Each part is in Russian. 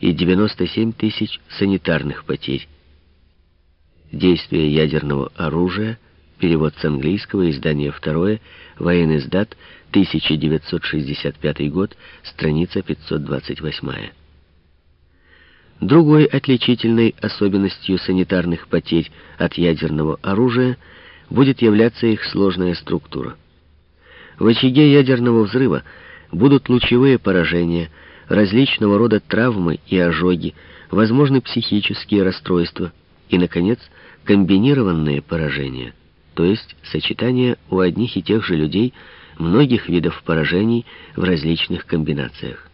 и 97 тысяч санитарных потерь. Действие ядерного оружия, перевод с английского, издание второе, военный сдат, 1965 год, страница 528. Другой отличительной особенностью санитарных потерь от ядерного оружия будет являться их сложная структура. В очаге ядерного взрыва будут лучевые поражения, различного рода травмы и ожоги, возможны психические расстройства и, наконец, комбинированные поражения, то есть сочетание у одних и тех же людей многих видов поражений в различных комбинациях.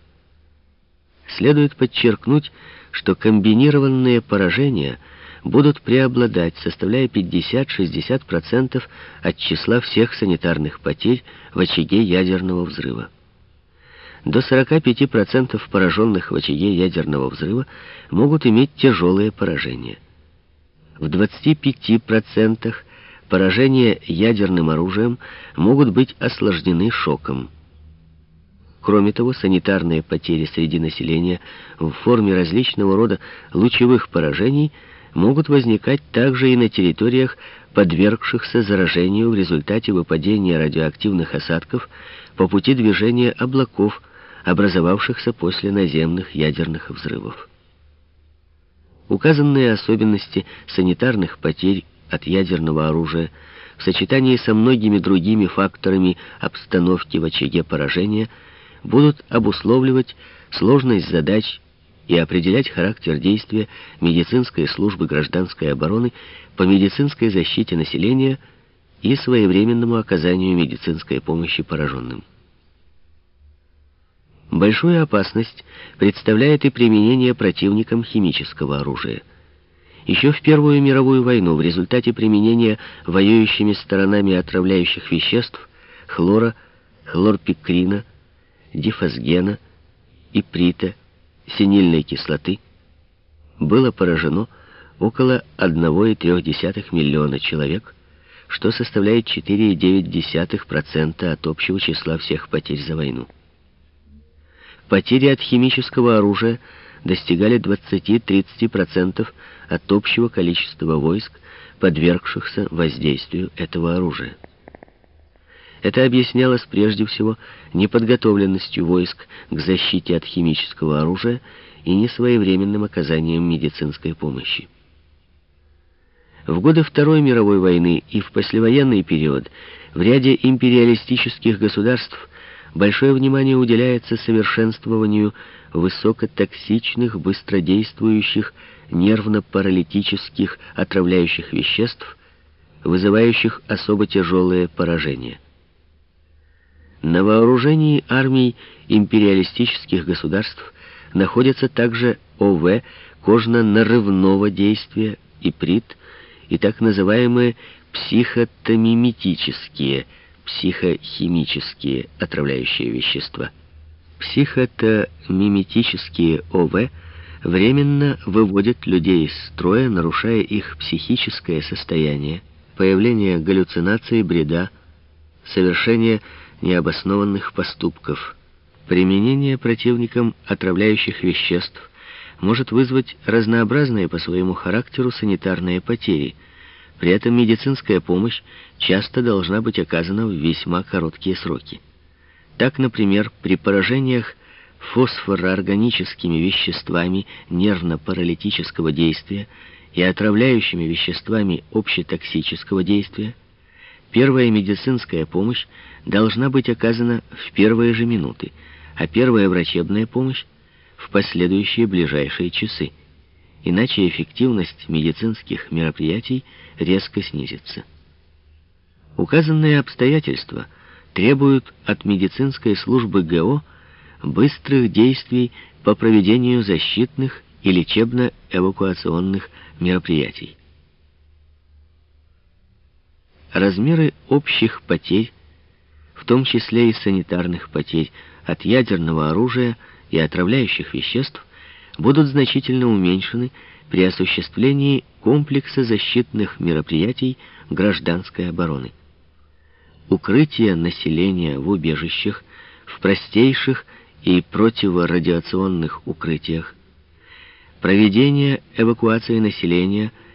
Следует подчеркнуть, что комбинированные поражения будут преобладать, составляя 50-60% от числа всех санитарных потерь в очаге ядерного взрыва. До 45% пораженных в очаге ядерного взрыва могут иметь тяжелые поражения. В 25% поражения ядерным оружием могут быть осложнены шоком. Кроме того, санитарные потери среди населения в форме различного рода лучевых поражений могут возникать также и на территориях, подвергшихся заражению в результате выпадения радиоактивных осадков по пути движения облаков, образовавшихся после наземных ядерных взрывов. Указанные особенности санитарных потерь от ядерного оружия в сочетании со многими другими факторами обстановки в очаге поражения будут обусловливать сложность задач и определять характер действия медицинской службы гражданской обороны по медицинской защите населения и своевременному оказанию медицинской помощи пораженным. Большую опасность представляет и применение противником химического оружия. Еще в Первую мировую войну в результате применения воюющими сторонами отравляющих веществ хлора, хлорпикрина, дифосгена, иприта, синильной кислоты было поражено около 1,3 миллиона человек, что составляет 4,9% от общего числа всех потерь за войну. Потери от химического оружия достигали 20-30% от общего количества войск, подвергшихся воздействию этого оружия. Это объяснялось прежде всего неподготовленностью войск к защите от химического оружия и несвоевременным оказанием медицинской помощи. В годы Второй мировой войны и в послевоенный период в ряде империалистических государств большое внимание уделяется совершенствованию высокотоксичных, быстродействующих, нервно-паралитических отравляющих веществ, вызывающих особо тяжелые поражения. На вооружении армий империалистических государств находятся также ОВ кожно-нарывного действия, иприт и так называемые психотомиметические, психохимические отравляющие вещества. Психотомиметические ОВ временно выводят людей из строя, нарушая их психическое состояние, появление галлюцинаций, бреда, совершение необоснованных поступков. Применение противником отравляющих веществ может вызвать разнообразные по своему характеру санитарные потери. При этом медицинская помощь часто должна быть оказана в весьма короткие сроки. Так, например, при поражениях фосфороорганическими веществами нервно-паралитического действия и отравляющими веществами общетоксического действия Первая медицинская помощь должна быть оказана в первые же минуты, а первая врачебная помощь в последующие ближайшие часы. Иначе эффективность медицинских мероприятий резко снизится. Указанные обстоятельства требуют от медицинской службы ГО быстрых действий по проведению защитных и лечебно-эвакуационных мероприятий. Размеры общих потерь, в том числе и санитарных потерь от ядерного оружия и отравляющих веществ, будут значительно уменьшены при осуществлении комплекса защитных мероприятий гражданской обороны. Укрытие населения в убежищах, в простейших и противорадиационных укрытиях, проведение эвакуации населения